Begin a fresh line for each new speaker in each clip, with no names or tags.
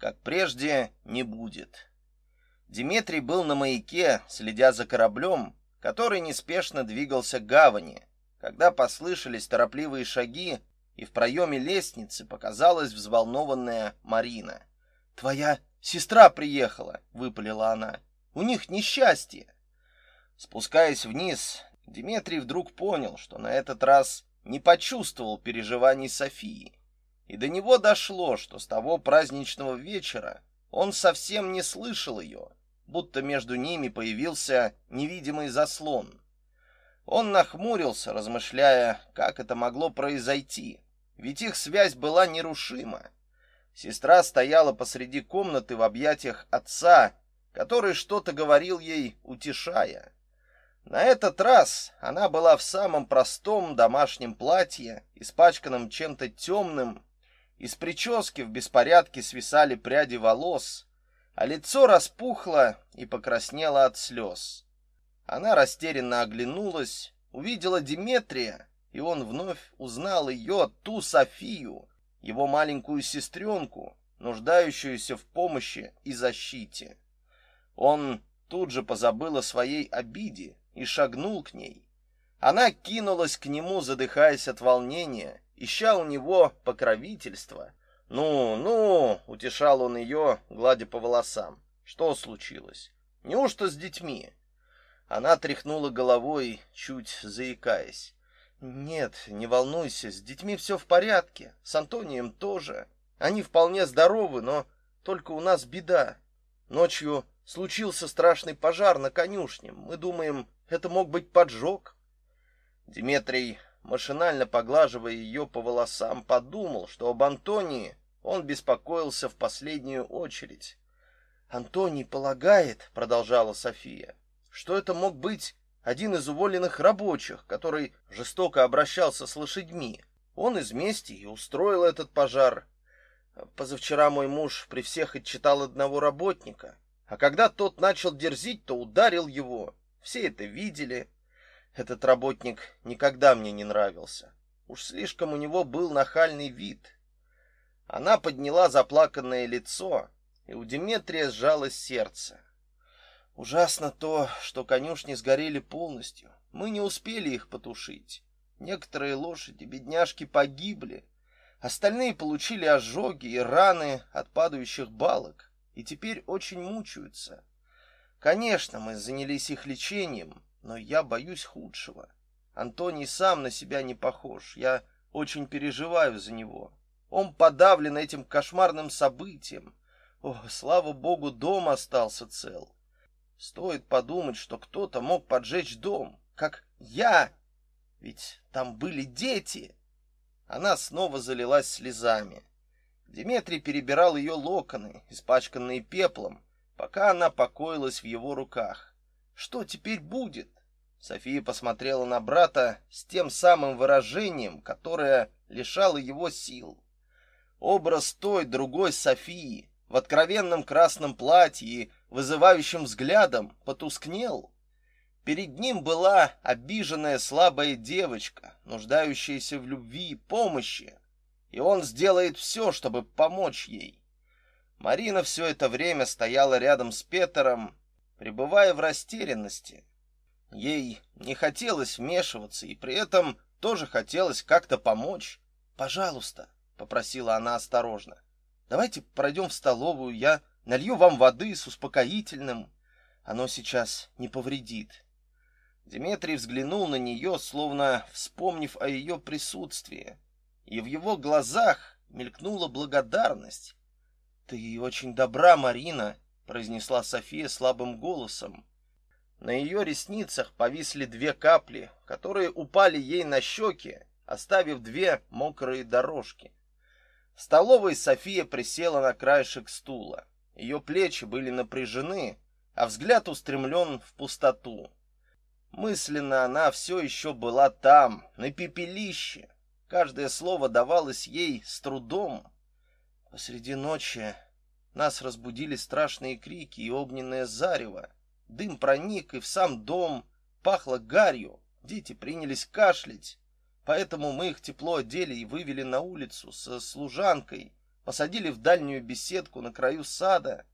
как прежде, не будет. Дмитрий был на маяке, следя за кораблем, который неспешно двигался к гавани, когда послышались торопливые шаги, и в проеме лестницы показалась взволнованная Марина. «Твоя сестра приехала», — выпалила она. «У них несчастье». Спускаясь вниз, Дмитрий вдруг понял, что на этот раз не почувствовал переживаний Софии. И до него дошло, что с того праздничного вечера он совсем не слышал ее, будто между ними появился невидимый заслон. Он нахмурился, размышляя, как это могло произойти, ведь их связь была нерушима. Сестра стояла посреди комнаты в объятиях отца, который что-то говорил ей, утешая. На этот раз она была в самом простом домашнем платье, испачканном чем-то темным. Из прически в беспорядке свисали пряди волос, а лицо распухло и покраснело от слез. Она растерянно оглянулась, увидела Диметрия, и он вновь узнал ее, ту Софию, его маленькую сестренку, нуждающуюся в помощи и защите. Он тут же позабыл о своей обиде и шагнул к ней. Она кинулась к нему, задыхаясь от волнения, ища у него покровительства. "Ну, ну", утешал он ее, гладя по волосам. "Что случилось? Неужто с детьми?" Она тряхнула головой, чуть заикаясь. Нет, не волнуйся, с детьми все в порядке, с Антонием тоже. Они вполне здоровы, но только у нас беда. Ночью случился страшный пожар на конюшне. Мы думаем, это мог быть поджог. Дмитрий, машинально поглаживая ее по волосам, подумал, что об Антонии он беспокоился в последнюю очередь. Антоний полагает, продолжала София, что это мог быть один из уволенных рабочих, который жестоко обращался с лошадьми. Он из мести и устроил этот пожар. Позавчера мой муж при всех отчитал одного работника, а когда тот начал дерзить, то ударил его. Все это видели. Этот работник никогда мне не нравился. Уж слишком у него был нахальный вид. Она подняла заплаканное лицо, и у Деметрия сжалось сердце. Ужасно то, что конюшни сгорели полностью. Мы не успели их потушить. Некоторые лошади, бедняжки, погибли. Остальные получили ожоги и раны от падающих балок и теперь очень мучаются. Конечно, мы занялись их лечением, но я боюсь худшего. Антоний сам на себя не похож. Я очень переживаю за него. Он подавлен этим кошмарным событием. О, слава богу, дом остался цел. Стоит подумать, что кто-то мог поджечь дом, как я. Ведь там были дети. Она снова залилась слезами. Дмитрий перебирал ее локоны, испачканные пеплом, пока она покоилась в его руках. Что теперь будет? София посмотрела на брата с тем самым выражением, которое лишало его сил. Образ той другой Софии в откровенном красном платье вызывающим взглядом потускнел. Перед ним была обиженная слабая девочка, нуждающаяся в любви и помощи, и он сделает все, чтобы помочь ей. Марина все это время стояла рядом с Петером, пребывая в растерянности. Ей не хотелось вмешиваться, и при этом тоже хотелось как-то помочь. "Пожалуйста", попросила она осторожно. "Давайте пройдем в столовую, я налью вам воды с успокоительным. Оно сейчас не повредит". Дмитрий взглянул на нее, словно вспомнив о ее присутствии, и в его глазах мелькнула благодарность. Ты очень добра, Марина, произнесла София слабым голосом. На ее ресницах повисли две капли, которые упали ей на щеки, оставив две мокрые дорожки. В столовой София присела на краешек стула. Ее плечи были напряжены, а взгляд устремлен в пустоту. Мысленно она все еще была там, на пепелище. Каждое слово давалось ей с трудом. Посреди ночи нас разбудили страшные крики и огненное зарево. Дым проник и в сам дом, пахло гарью. Дети принялись кашлять. Поэтому мы их тепло одели и вывели на улицу со служанкой, посадили в дальнюю беседку на краю сада.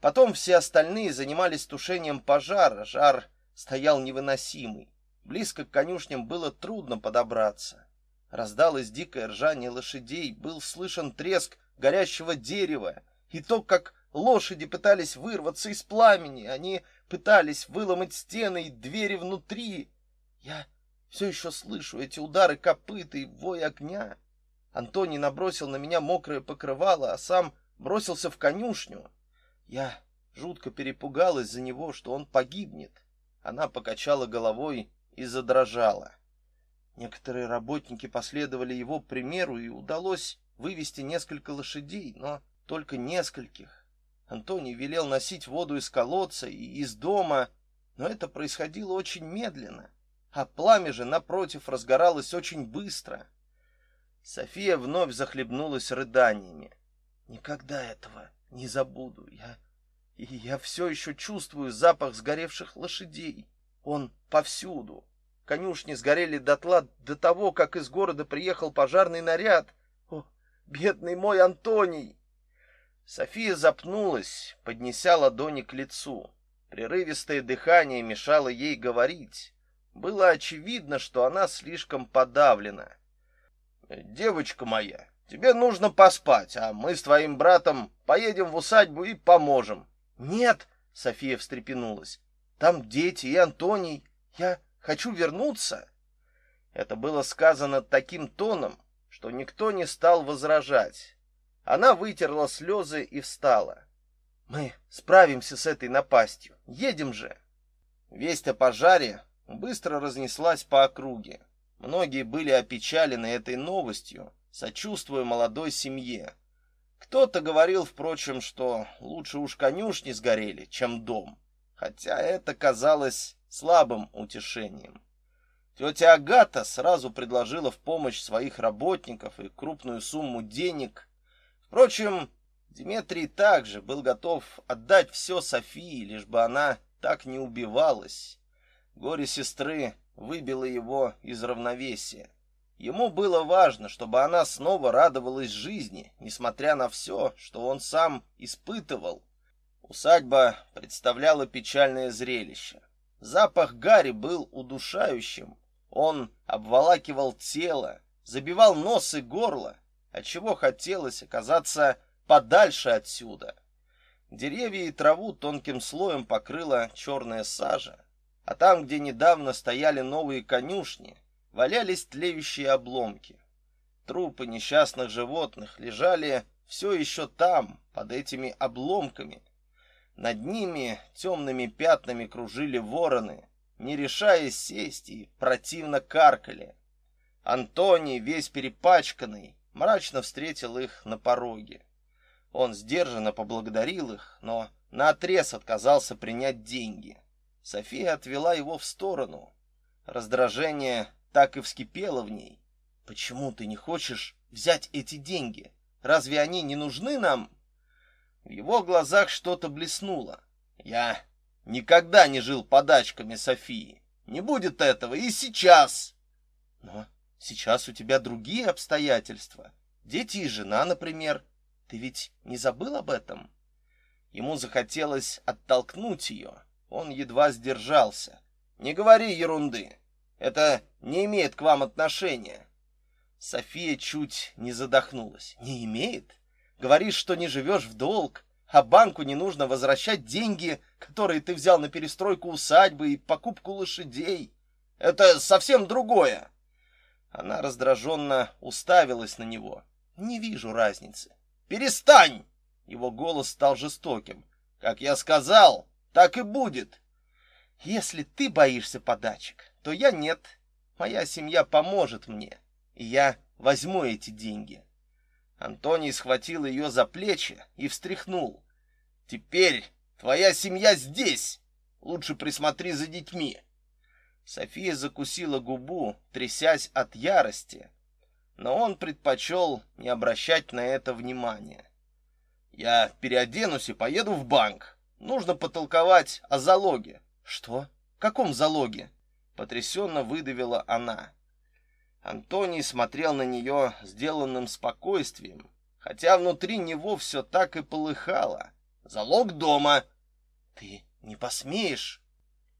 Потом все остальные занимались тушением пожара. Жар стоял невыносимый. Близко к конюшням было трудно подобраться. Раздалось дикое ржание лошадей, был слышен треск горящего дерева и то, как лошади пытались вырваться из пламени. Они пытались выломать стены и двери внутри. Я все еще слышу эти удары копыт и вой огня. Антоний набросил на меня мокрое покрывало, а сам бросился в конюшню. Я жутко перепугалась за него, что он погибнет. Она покачала головой и задрожала. Некоторые работники последовали его примеру, и удалось вывести несколько лошадей, но только нескольких. Антоний велел носить воду из колодца и из дома, но это происходило очень медленно, а пламя же напротив разгоралось очень быстро. София вновь захлебнулась рыданиями. Никогда этого не забуду. Я и я все еще чувствую запах сгоревших лошадей. Он повсюду. Конюшни сгорели дотла до того, как из города приехал пожарный наряд. О, бедный мой Антоний! София запнулась, поднеся ладони к лицу. Прерывистое дыхание мешало ей говорить. Было очевидно, что она слишком подавлена. Девочка моя, тебе нужно поспать, а мы с твоим братом поедем в усадьбу и поможем. Нет, София встрепенулась. Там дети и Антоний. Я хочу вернуться. Это было сказано таким тоном, что никто не стал возражать. Она вытерла слезы и встала. Мы справимся с этой напастью. Едем же. Весть о пожаре быстро разнеслась по округе. Многие были опечалены этой новостью, сочувствуя молодой семье. Кто-то говорил, впрочем, что лучше уж конюшни сгорели, чем дом, хотя это казалось слабым утешением. Тетя Агата сразу предложила в помощь своих работников и крупную сумму денег Впрочем, Дмитрий также был готов отдать все Софии, лишь бы она так не убивалась. Горе сестры выбило его из равновесия. Ему было важно, чтобы она снова радовалась жизни, несмотря на все, что он сам испытывал. Усадьба представляла печальное зрелище. Запах гари был удушающим. Он обволакивал тело, забивал нос и горло, отчего хотелось оказаться подальше отсюда. Деревья и траву тонким слоем покрыла черная сажа, а там, где недавно стояли новые конюшни, валялись тлеющие обломки. Трупы несчастных животных лежали все еще там, под этими обломками. Над ними темными пятнами кружили вороны, не решаясь сесть и противно каркали. Антоний, весь перепачканный, мрачно встретил их на пороге. Он сдержанно поблагодарил их, но наотрез отказался принять деньги. София отвела его в сторону. Раздражение так и вскипело в ней. Почему ты не хочешь взять эти деньги? Разве они не нужны нам? В его глазах что-то блеснуло. Я никогда не жил подачками Софии. Не будет этого и сейчас. Но Сейчас у тебя другие обстоятельства. Дети и жена, например. Ты ведь не забыл об этом? Ему захотелось оттолкнуть ее. Он едва сдержался. Не говори ерунды. Это не имеет к вам отношения. София чуть не задохнулась. Не имеет? Говоришь, что не живешь в долг, а банку не нужно возвращать деньги, которые ты взял на перестройку усадьбы и покупку лошадей. Это совсем другое. Она раздраженно уставилась на него. Не вижу разницы. Перестань! Его голос стал жестоким. Как я сказал, так и будет. Если ты боишься подачек, то я нет. Моя семья поможет мне, и я возьму эти деньги. Антоний схватил ее за плечи и встряхнул. Теперь твоя семья здесь. Лучше присмотри за детьми. София закусила губу, трясясь от ярости, но он предпочел не обращать на это внимания. Я переоденусь и поеду в банк. Нужно потолковать о залоге. Что? Каком залоге? потрясенно выдавила она. Антоний смотрел на нее сделанным спокойствием. хотя внутри него все так и полыхало. Залог дома. Ты не посмеешь.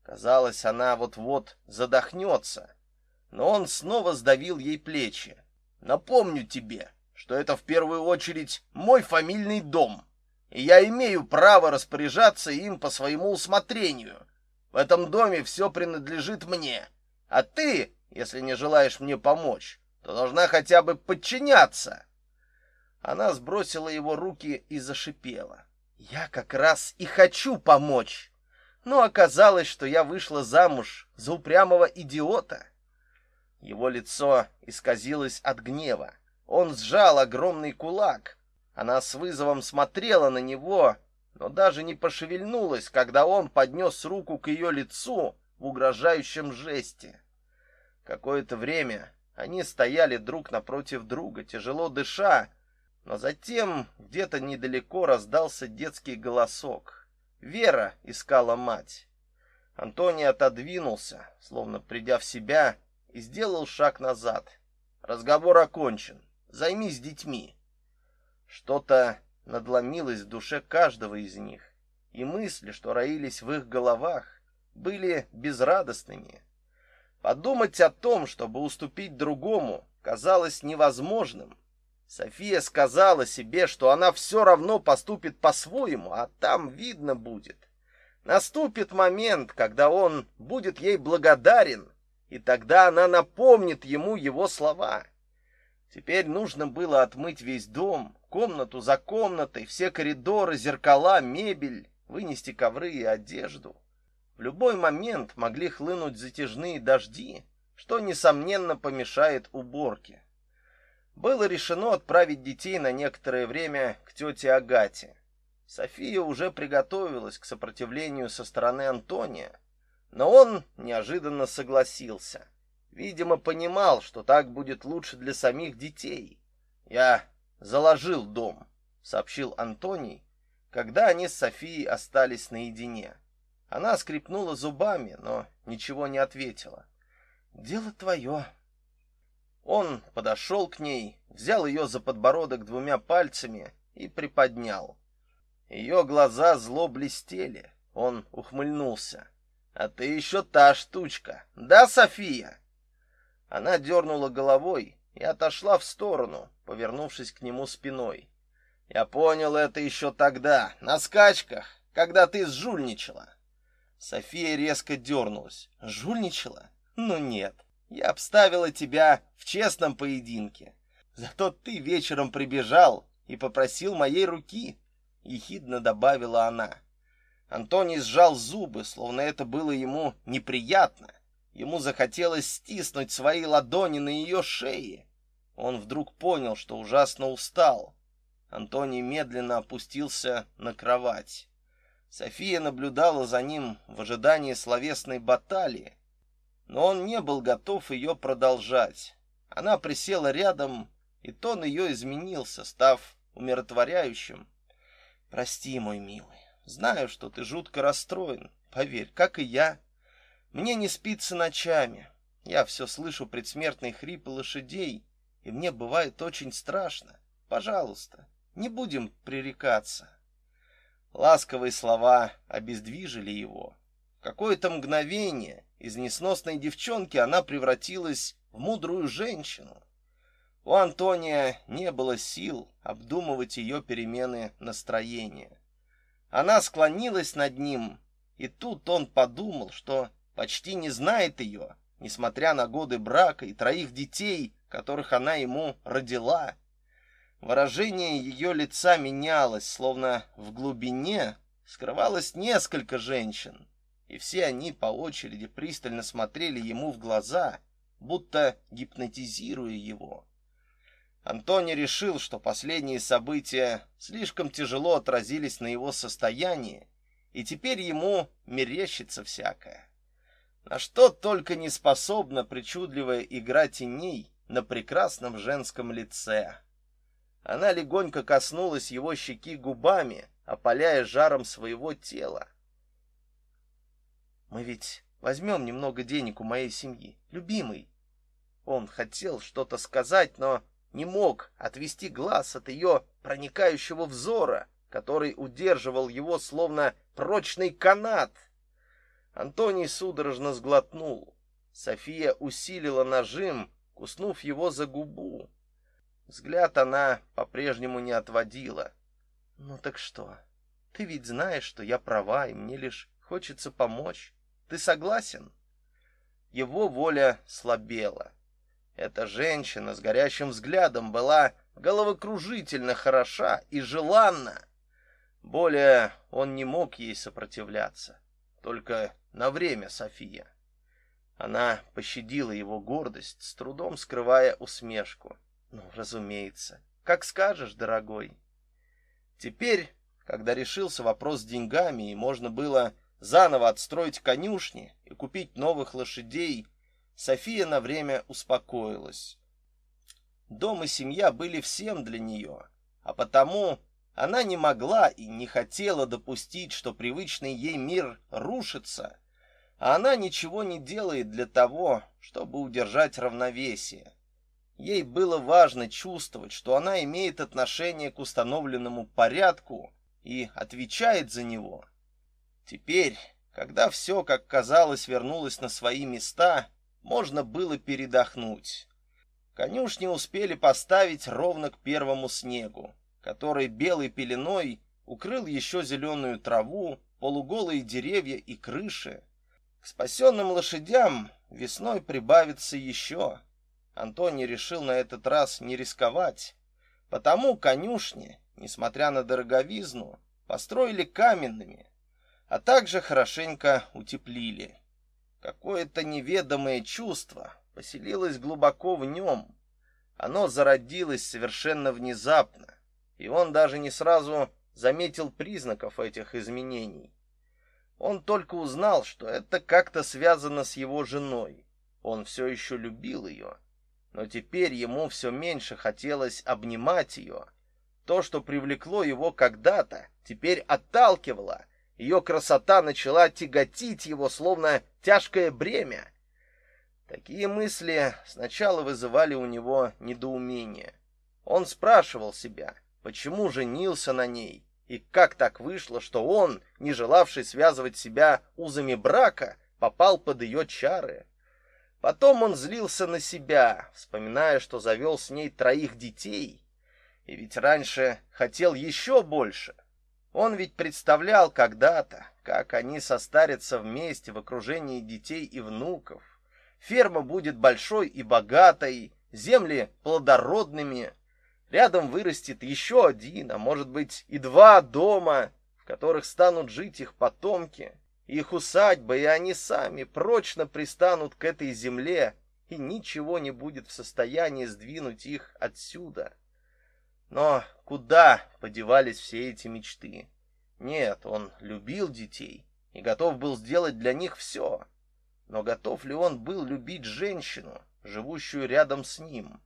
Казалось, она вот-вот задохнется. Но он снова сдавил ей плечи. Напомню тебе, что это в первую очередь мой фамильный дом, и я имею право распоряжаться им по своему усмотрению. В этом доме все принадлежит мне, а ты, если не желаешь мне помочь, то должна хотя бы подчиняться. Она сбросила его руки и зашипела. Я как раз и хочу помочь. Но оказалось, что я вышла замуж за упрямого идиота. Его лицо исказилось от гнева. Он сжал огромный кулак. Она с вызовом смотрела на него, но даже не пошевельнулась, когда он поднес руку к ее лицу в угрожающем жесте. Какое-то время они стояли друг напротив друга, тяжело дыша, но затем где-то недалеко раздался детский голосок. Вера искала мать. Антоний отодвинулся, словно придя в себя, и сделал шаг назад. Разговор окончен. Займись детьми. Что-то надломилось в душе каждого из них, и мысли, что роились в их головах, были безрадостными. Подумать о том, чтобы уступить другому, казалось невозможным. София сказала себе, что она все равно поступит по-своему, а там видно будет. Наступит момент, когда он будет ей благодарен, и тогда она напомнит ему его слова. Теперь нужно было отмыть весь дом, комнату за комнатой, все коридоры, зеркала, мебель, вынести ковры и одежду. В любой момент могли хлынуть затяжные дожди, что несомненно помешает уборке. Было решено отправить детей на некоторое время к тете Агате. София уже приготовилась к сопротивлению со стороны Антония, но он неожиданно согласился. Видимо, понимал, что так будет лучше для самих детей. Я заложил дом, сообщил Антоний, когда они с Софией остались наедине. Она скрипнула зубами, но ничего не ответила. Дело твое». Он подошел к ней, взял ее за подбородок двумя пальцами и приподнял. Ее глаза зло блестели. Он ухмыльнулся. А ты еще та штучка. Да, София? Она дернула головой и отошла в сторону, повернувшись к нему спиной. Я понял это еще тогда, на скачках, когда ты сжульничала. София резко дернулась. Жульничала? Ну нет. Я обставила тебя в честном поединке. Зато ты вечером прибежал и попросил моей руки, ехидно добавила она. Антоний сжал зубы, словно это было ему неприятно. Ему захотелось стиснуть свои ладони на ее шее. Он вдруг понял, что ужасно устал. Антоний медленно опустился на кровать. София наблюдала за ним в ожидании словесной баталии, но он не был готов ее продолжать. Она присела рядом, и тон ее изменился, став умиротворяющим. Прости, мой милый. Знаю, что ты жутко расстроен, поверь, как и я. Мне не спится ночами. Я все слышу предсмертные хрипы лошадей, и мне бывает очень страшно. Пожалуйста, не будем пререкаться. Ласковые слова обездвижили его. Какое-то мгновение из несносной девчонки она превратилась в мудрую женщину. У Антония не было сил обдумывать ее перемены настроения. Она склонилась над ним, и тут он подумал, что почти не знает ее, несмотря на годы брака и троих детей, которых она ему родила. Выражение ее лица менялось, словно в глубине скрывалось несколько женщин, и все они по очереди пристально смотрели ему в глаза, будто гипнотизируя его. Антони решил, что последние события слишком тяжело отразились на его состоянии, и теперь ему мерещится всякое. На что только не способна причудливая игра теней на прекрасном женском лице. Она легонько коснулась его щеки губами, опаляя жаром своего тела. Мы ведь возьмем немного денег у моей семьи, любимый. Он хотел что-то сказать, но не мог отвести глаз от ее проникающего взора, который удерживал его словно прочный канат. Антоний судорожно сглотнул. София усилила нажим, куснув его за губу. Взгляд она по-прежнему не отводила. Ну так что? Ты ведь знаешь, что я права, и мне лишь хочется помочь. Ты согласен? Его воля слабела. Эта женщина с горящим взглядом была головокружительно хороша и желанна. Более он не мог ей сопротивляться. Только на время, София. Она пощадила его гордость, с трудом скрывая усмешку. Ну, разумеется. Как скажешь, дорогой. Теперь, когда решился вопрос с деньгами и можно было заново отстроить конюшни и купить новых лошадей, София на время успокоилась. Дом и семья были всем для нее, а потому она не могла и не хотела допустить, что привычный ей мир рушится, а она ничего не делает для того, чтобы удержать равновесие. Ей было важно чувствовать, что она имеет отношение к установленному порядку и отвечает за него. Теперь, когда все, как казалось, вернулось на свои места, можно было передохнуть. Конюшни успели поставить ровно к первому снегу, который белой пеленой укрыл еще зеленую траву, полуголые деревья и крыши. К спасенным лошадям весной прибавится еще. Антоний решил на этот раз не рисковать, потому конюшни, несмотря на дороговизну, построили каменными, а также хорошенько утеплили. Какое-то неведомое чувство поселилось глубоко в нем. Оно зародилось совершенно внезапно, и он даже не сразу заметил признаков этих изменений. Он только узнал, что это как-то связано с его женой. Он все еще любил ее, но теперь ему все меньше хотелось обнимать ее. То, что привлекло его когда-то, теперь отталкивало, ее красота начала тяготить его, словно тяжкое бремя. Такие мысли сначала вызывали у него недоумение. Он спрашивал себя, почему женился на ней, и как так вышло, что он, не желавший связывать себя узами брака, попал под ее чары. Потом он злился на себя, вспоминая, что завел с ней троих детей, и ведь раньше хотел еще больше — он ведь представлял когда-то, как они состарятся вместе в окружении детей и внуков. Ферма будет большой и богатой, земли плодородными. Рядом вырастет еще один, а может быть и два дома, в которых станут жить их потомки. Их усадьбы, и они сами прочно пристанут к этой земле, и ничего не будет в состоянии сдвинуть их отсюда. Но куда подевались все эти мечты? Нет, он любил детей и готов был сделать для них все. Но готов ли он был любить женщину, живущую рядом с ним?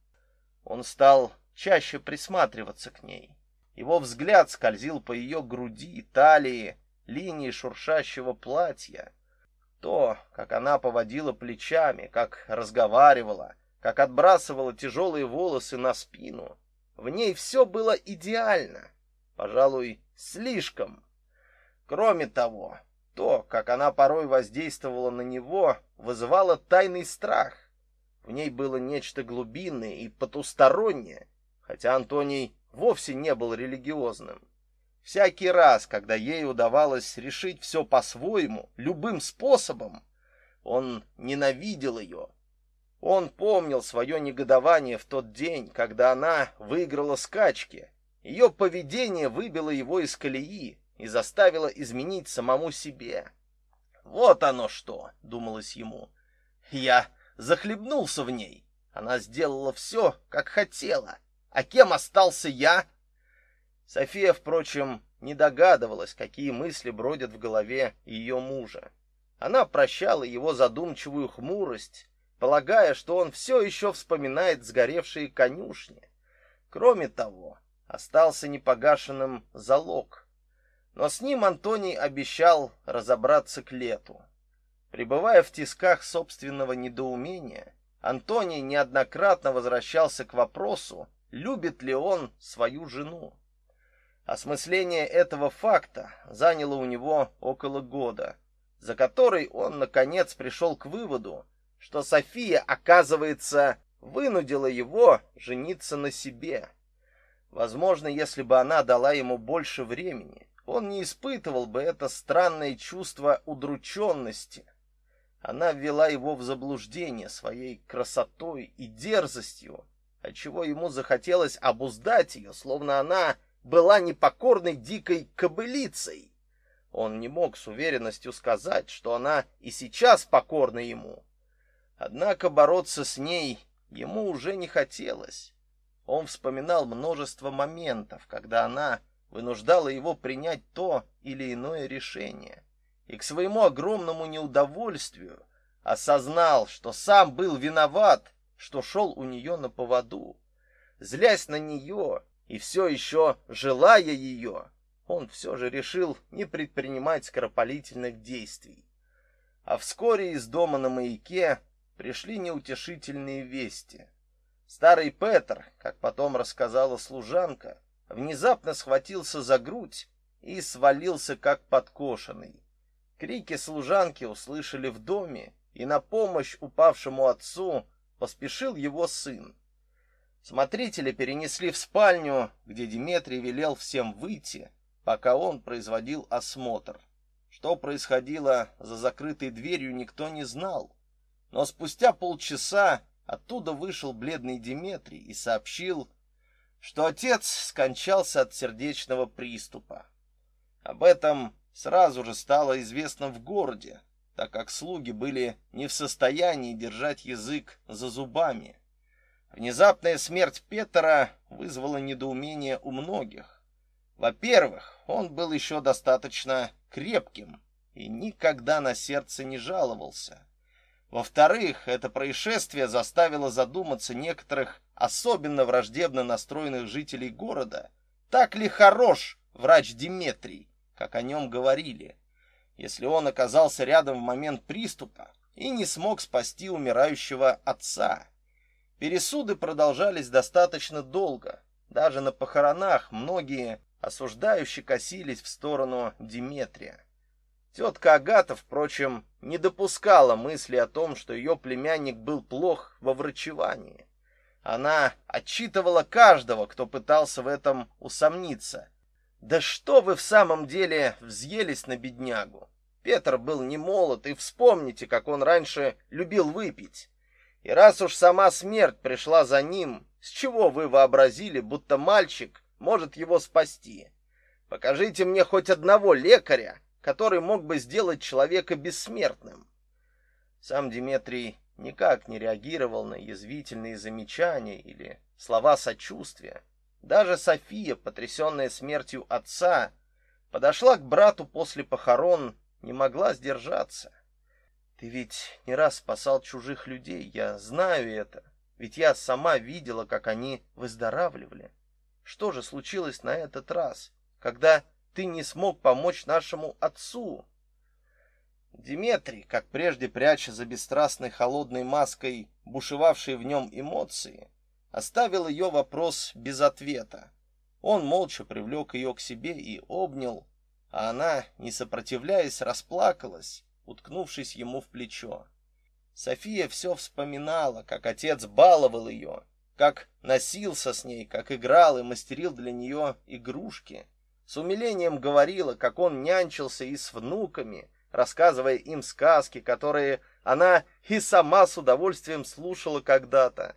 Он стал чаще присматриваться к ней. Его взгляд скользил по ее груди, талии, линии шуршащего платья. То, как она поводила плечами, как разговаривала, как отбрасывала тяжелые волосы на спину. В ней все было идеально, пожалуй, слишком. Кроме того, то, как она порой воздействовала на него, вызывало тайный страх. В ней было нечто глубинное и потустороннее, хотя Антоний вовсе не был религиозным. Всякий раз, когда ей удавалось решить все по-своему, любым способом, он ненавидел ее, он помнил свое негодование в тот день, когда она выиграла скачки. Ее поведение выбило его из колеи и заставило изменить самому себе. Вот оно что, думалось ему. Я захлебнулся в ней. Она сделала все, как хотела. А кем остался я? София, впрочем, не догадывалась, какие мысли бродят в голове ее мужа. Она прощала его задумчивую хмурость, полагая, что он все еще вспоминает сгоревшие конюшни. Кроме того, остался непогашенным залог. Но с ним Антоний обещал разобраться к лету. Пребывая в тисках собственного недоумения, Антоний неоднократно возвращался к вопросу, любит ли он свою жену. Осмысление этого факта заняло у него около года, за который он наконец пришел к выводу, что София, оказывается, вынудила его жениться на себе. Возможно, если бы она дала ему больше времени, он не испытывал бы это странное чувство удрученности. Она ввела его в заблуждение своей красотой и дерзостью, отчего ему захотелось обуздать ее, словно она была непокорной дикой кобылицей. Он не мог с уверенностью сказать, что она и сейчас покорна ему. Однако бороться с ней ему уже не хотелось. Он вспоминал множество моментов, когда она вынуждала его принять то или иное решение, и к своему огромному неудовольствию осознал, что сам был виноват, что шел у нее на поводу. Злясь на нее и все еще желая ее, он все же решил не предпринимать скоропалительных действий. А вскоре из дома на маяке пришли неутешительные вести. Старый Петр, как потом рассказала служанка, внезапно схватился за грудь и свалился как подкошенный. Крики служанки услышали в доме, и на помощь упавшему отцу поспешил его сын. Смотрители перенесли в спальню, где Дмитрий велел всем выйти, пока он производил осмотр. Что происходило за закрытой дверью, никто не знал. Но спустя полчаса оттуда вышел бледный Дмитрий и сообщил, что отец скончался от сердечного приступа. Об этом сразу же стало известно в городе, так как слуги были не в состоянии держать язык за зубами. Внезапная смерть Петра вызвала недоумение у многих. Во-первых, он был еще достаточно крепким и никогда на сердце не жаловался. Во-вторых, это происшествие заставило задуматься некоторых особенно враждебно настроенных жителей города. Так ли хорош врач Диметрий, как о нем говорили, если он оказался рядом в момент приступа и не смог спасти умирающего отца? Пересуды продолжались достаточно долго. Даже на похоронах многие осуждающие косились в сторону Диметрия. Тетка Агата, впрочем, не допускала мысли о том, что ее племянник был плох во врачевании. Она отчитывала каждого, кто пытался в этом усомниться. Да что вы в самом деле взъелись на беднягу? Петр был не молод, и вспомните, как он раньше любил выпить. И раз уж сама смерть пришла за ним, с чего вы вообразили, будто мальчик может его спасти? Покажите мне хоть одного лекаря, который мог бы сделать человека бессмертным. Сам Дмитрий никак не реагировал на язвительные замечания или слова сочувствия. Даже София, потрясенная смертью отца, подошла к брату после похорон, не могла сдержаться. Ты ведь не раз спасал чужих людей, я знаю это. Ведь я сама видела, как они выздоравливали. Что же случилось на этот раз, когда ты не смог помочь нашему отцу. Диметрий, как прежде пряча за бесстрастной холодной маской бушевавшие в нем эмоции, оставил ее вопрос без ответа. Он молча привлек ее к себе и обнял, а она, не сопротивляясь, расплакалась, уткнувшись ему в плечо. София все вспоминала, как отец баловал ее, как носился с ней, как играл и мастерил для нее игрушки с умилением говорила, как он нянчился и с внуками, рассказывая им сказки, которые она и сама с удовольствием слушала когда-то.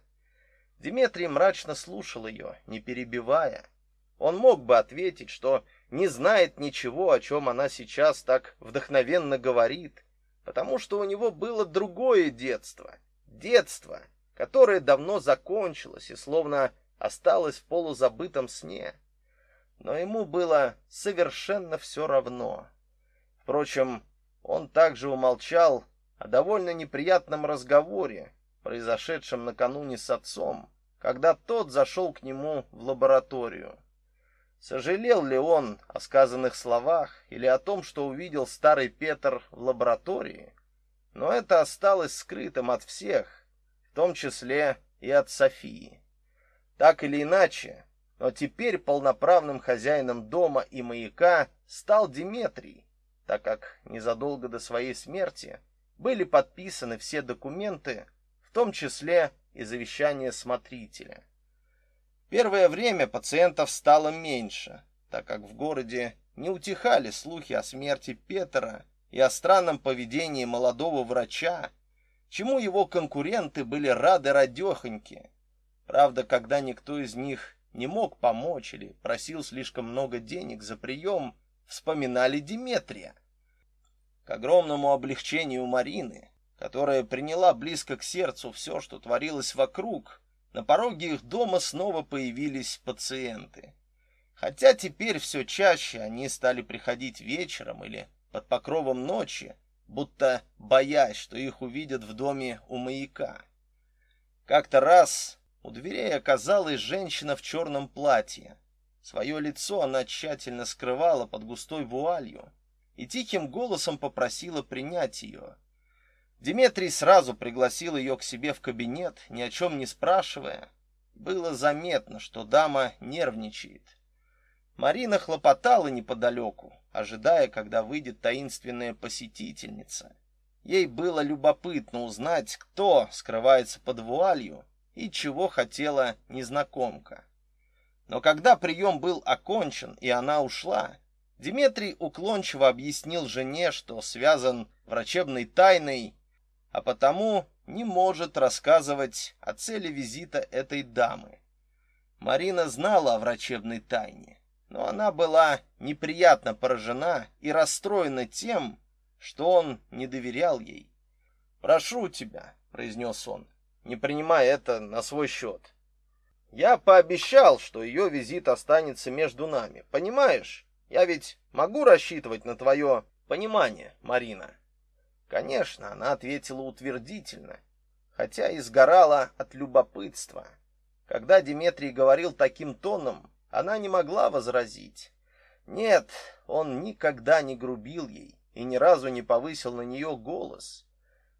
Дмитрий мрачно слушал ее, не перебивая. Он мог бы ответить, что не знает ничего, о чем она сейчас так вдохновенно говорит, потому что у него было другое детство, детство, которое давно закончилось и словно осталось в полузабытом сне но ему было совершенно все равно. Впрочем, он также умолчал о довольно неприятном разговоре, произошедшем накануне с отцом, когда тот зашел к нему в лабораторию. Сожалел ли он о сказанных словах или о том, что увидел старый Петр в лаборатории? Но это осталось скрытым от всех. В том числе и от Софии. Так или иначе, но теперь полноправным хозяином дома и маяка стал Диметрий, так как незадолго до своей смерти были подписаны все документы, в том числе и завещание смотрителя. Первое время пациентов стало меньше, так как в городе не утихали слухи о смерти Петра и о странном поведении молодого врача, чему его конкуренты были рады радехоньки. Правда, когда никто из них не мог помочь или просил слишком много денег за прием, вспоминали Диметрия. К огромному облегчению Марины, которая приняла близко к сердцу все, что творилось вокруг, на пороге их дома снова появились пациенты. Хотя теперь все чаще они стали приходить вечером или под покровом ночи, будто боясь, что их увидят в доме у маяка. Как-то раз у дверей оказалась женщина в черном платье. Свое лицо она тщательно скрывала под густой вуалью и тихим голосом попросила принять ее. Дмитрий сразу пригласил ее к себе в кабинет, ни о чем не спрашивая. Было заметно, что дама нервничает. Марина хлопотала неподалеку, ожидая, когда выйдет таинственная посетительница. Ей было любопытно узнать, кто скрывается под вуалью и чего хотела незнакомка. Но когда прием был окончен и она ушла, Дмитрий уклончиво объяснил жене, что связан врачебной тайной, а потому не может рассказывать о цели визита этой дамы. Марина знала о врачебной тайне, но она была неприятно поражена и расстроена тем, что он не доверял ей. "Прошу тебя", произнес он, не принимая это на свой счет. "Я пообещал, что ее визит останется между нами. Понимаешь? Я ведь могу рассчитывать на твое понимание, Марина". Конечно, она ответила утвердительно, хотя и сгорала от любопытства. Когда Дмитрий говорил таким тоном, она не могла возразить. Нет, он никогда не грубил ей и ни разу не повысил на нее голос,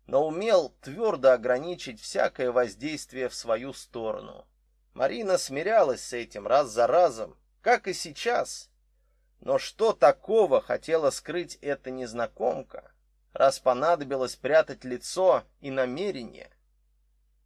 но умел твердо ограничить всякое воздействие в свою сторону. Марина смирялась с этим раз за разом, как и сейчас. Но что такого хотела скрыть эта незнакомка, раз понадобилось прятать лицо и намерение?